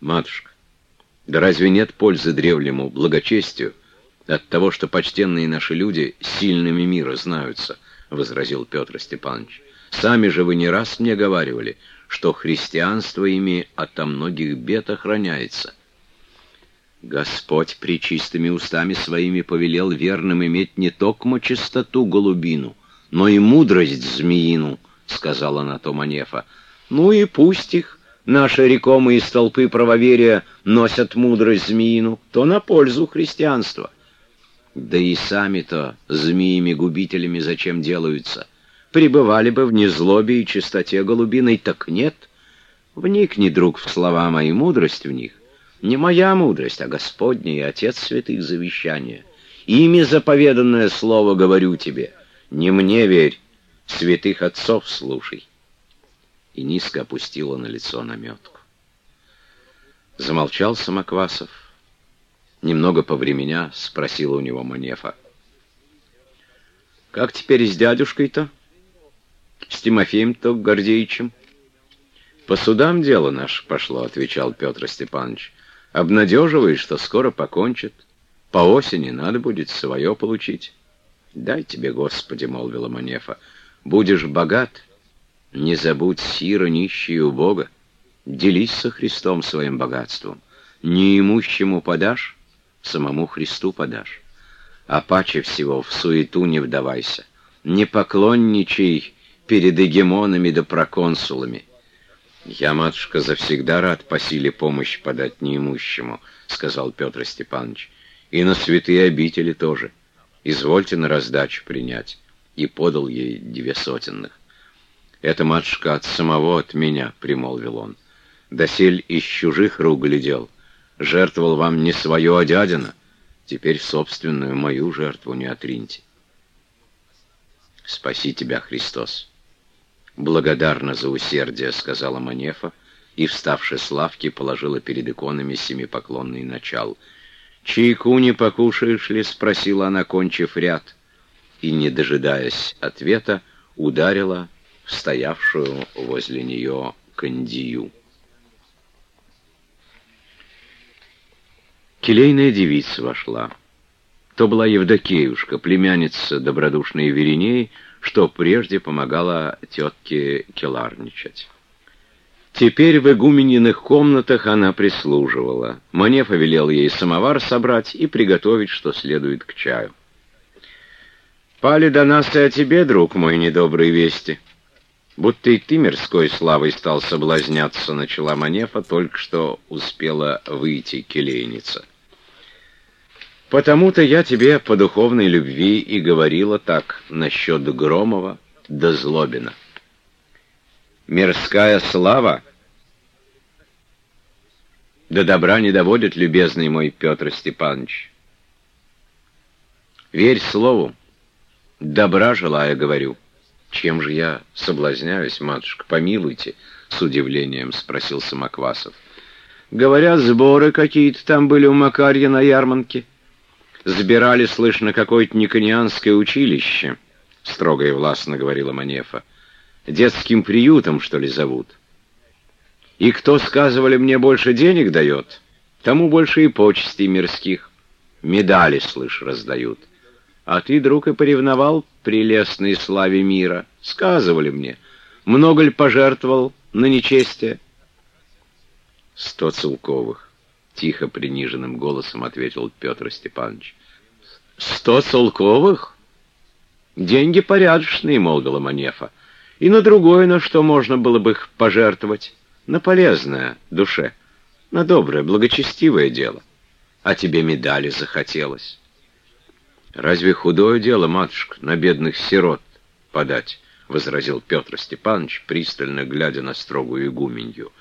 Матушка, да разве нет пользы древнему благочестию от того, что почтенные наши люди сильными мира знаются, — возразил Петр Степанович. Сами же вы не раз мне говаривали, что христианство ими ото многих бед охраняется. Господь причистыми устами своими повелел верным иметь не только чистоту голубину, но и мудрость змеину, — сказала на то Манефа. Ну и пусть их, наши рекомые столпы правоверия, носят мудрость змеину, то на пользу христианства. Да и сами-то змеями-губителями зачем делаются? Пребывали бы в незлобе и чистоте голубиной, так нет. Вникни, друг, в слова мои, мудрость в них. Не моя мудрость, а Господня и Отец святых завещания. Ими заповеданное слово говорю тебе. Не мне верь, святых отцов слушай. И низко опустила на лицо наметку. Замолчал Самоквасов. Немного повременя, спросила у него Манефа. «Как теперь с дядюшкой-то? С Тимофеем-то Гордеичем?» «По судам дело наше пошло», — отвечал Петр Степанович. «Обнадеживает, что скоро покончит. По осени надо будет свое получить». «Дай тебе, Господи», — молвила Манефа, — «будешь богат, не забудь сира у Бога, делись со Христом своим богатством. Неимущему подашь, самому Христу подашь. А паче всего в суету не вдавайся, не поклонничай перед эгемонами да проконсулами. Я, матушка, завсегда рад по силе помощь подать неимущему, — сказал Петр Степанович, — и на святые обители тоже. Извольте на раздачу принять. И подал ей две сотенных. «Это, матушка, от самого, от меня», — примолвил он. «Досель из чужих рук глядел. Жертвовал вам не свое, а дядина. Теперь собственную мою жертву не отриньте». «Спаси тебя, Христос!» «Благодарна за усердие», — сказала Манефа, и, вставши с лавки, положила перед иконами семипоклонный начал. «Чайку не покушаешь ли?» — спросила она, кончив ряд, и, не дожидаясь ответа, ударила стоявшую возле нее кандию. Келейная девица вошла. То была Евдокеюшка, племянница добродушной Веринеи, что прежде помогала тетке келарничать. Теперь в игуменьиных комнатах она прислуживала. Манефа велел ей самовар собрать и приготовить, что следует к чаю. «Пали до нас и о тебе, друг мой, недобрые вести», Будто и ты мирской славой стал соблазняться, начала Манефа, только что успела выйти келейница. Потому-то я тебе по духовной любви и говорила так насчет Громова да Злобина. Мирская слава до добра не доводит, любезный мой Петр Степанович. Верь слову, добра желая, говорю. «Чем же я соблазняюсь, матушка, помилуйте?» — с удивлением спросил Самоквасов. «Говорят, сборы какие-то там были у Макарья на ярмарке. Сбирали, слышно, какое-то никонианское училище», — строго и властно говорила Манефа. «Детским приютом, что ли, зовут?» «И кто, сказывали, мне больше денег дает, тому больше и почестей мирских. Медали, слышь, раздают». А ты, друг, и поревновал прелестной славе мира. Сказывали мне, много ли пожертвовал на нечестие? Сто целковых, — тихо приниженным голосом ответил Петр Степанович. Сто целковых? Деньги порядочные, — молвила Манефа. И на другое, на что можно было бы их пожертвовать. На полезное душе, на доброе, благочестивое дело. А тебе медали захотелось. «Разве худое дело, матушка, на бедных сирот подать?» — возразил Петр Степанович, пристально глядя на строгую игуменью.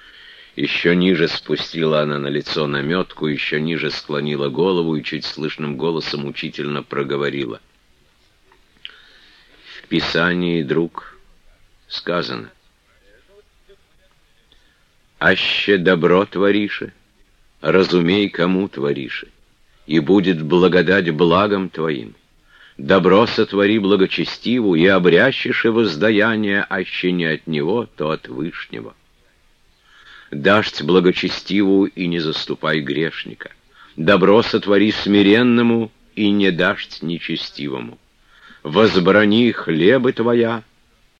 Еще ниже спустила она на лицо наметку, еще ниже склонила голову и чуть слышным голосом учительно проговорила. В Писании, друг, сказано, «Аще добро творише, разумей, кому творише и будет благодать благом твоим. Добро сотвори благочестиву, и обрящешь его воздаяние, аще не от него, то от Вышнего. Дашь благочестиву, и не заступай грешника. Добро сотвори смиренному, и не дашь нечестивому. Возбрани хлебы твоя, —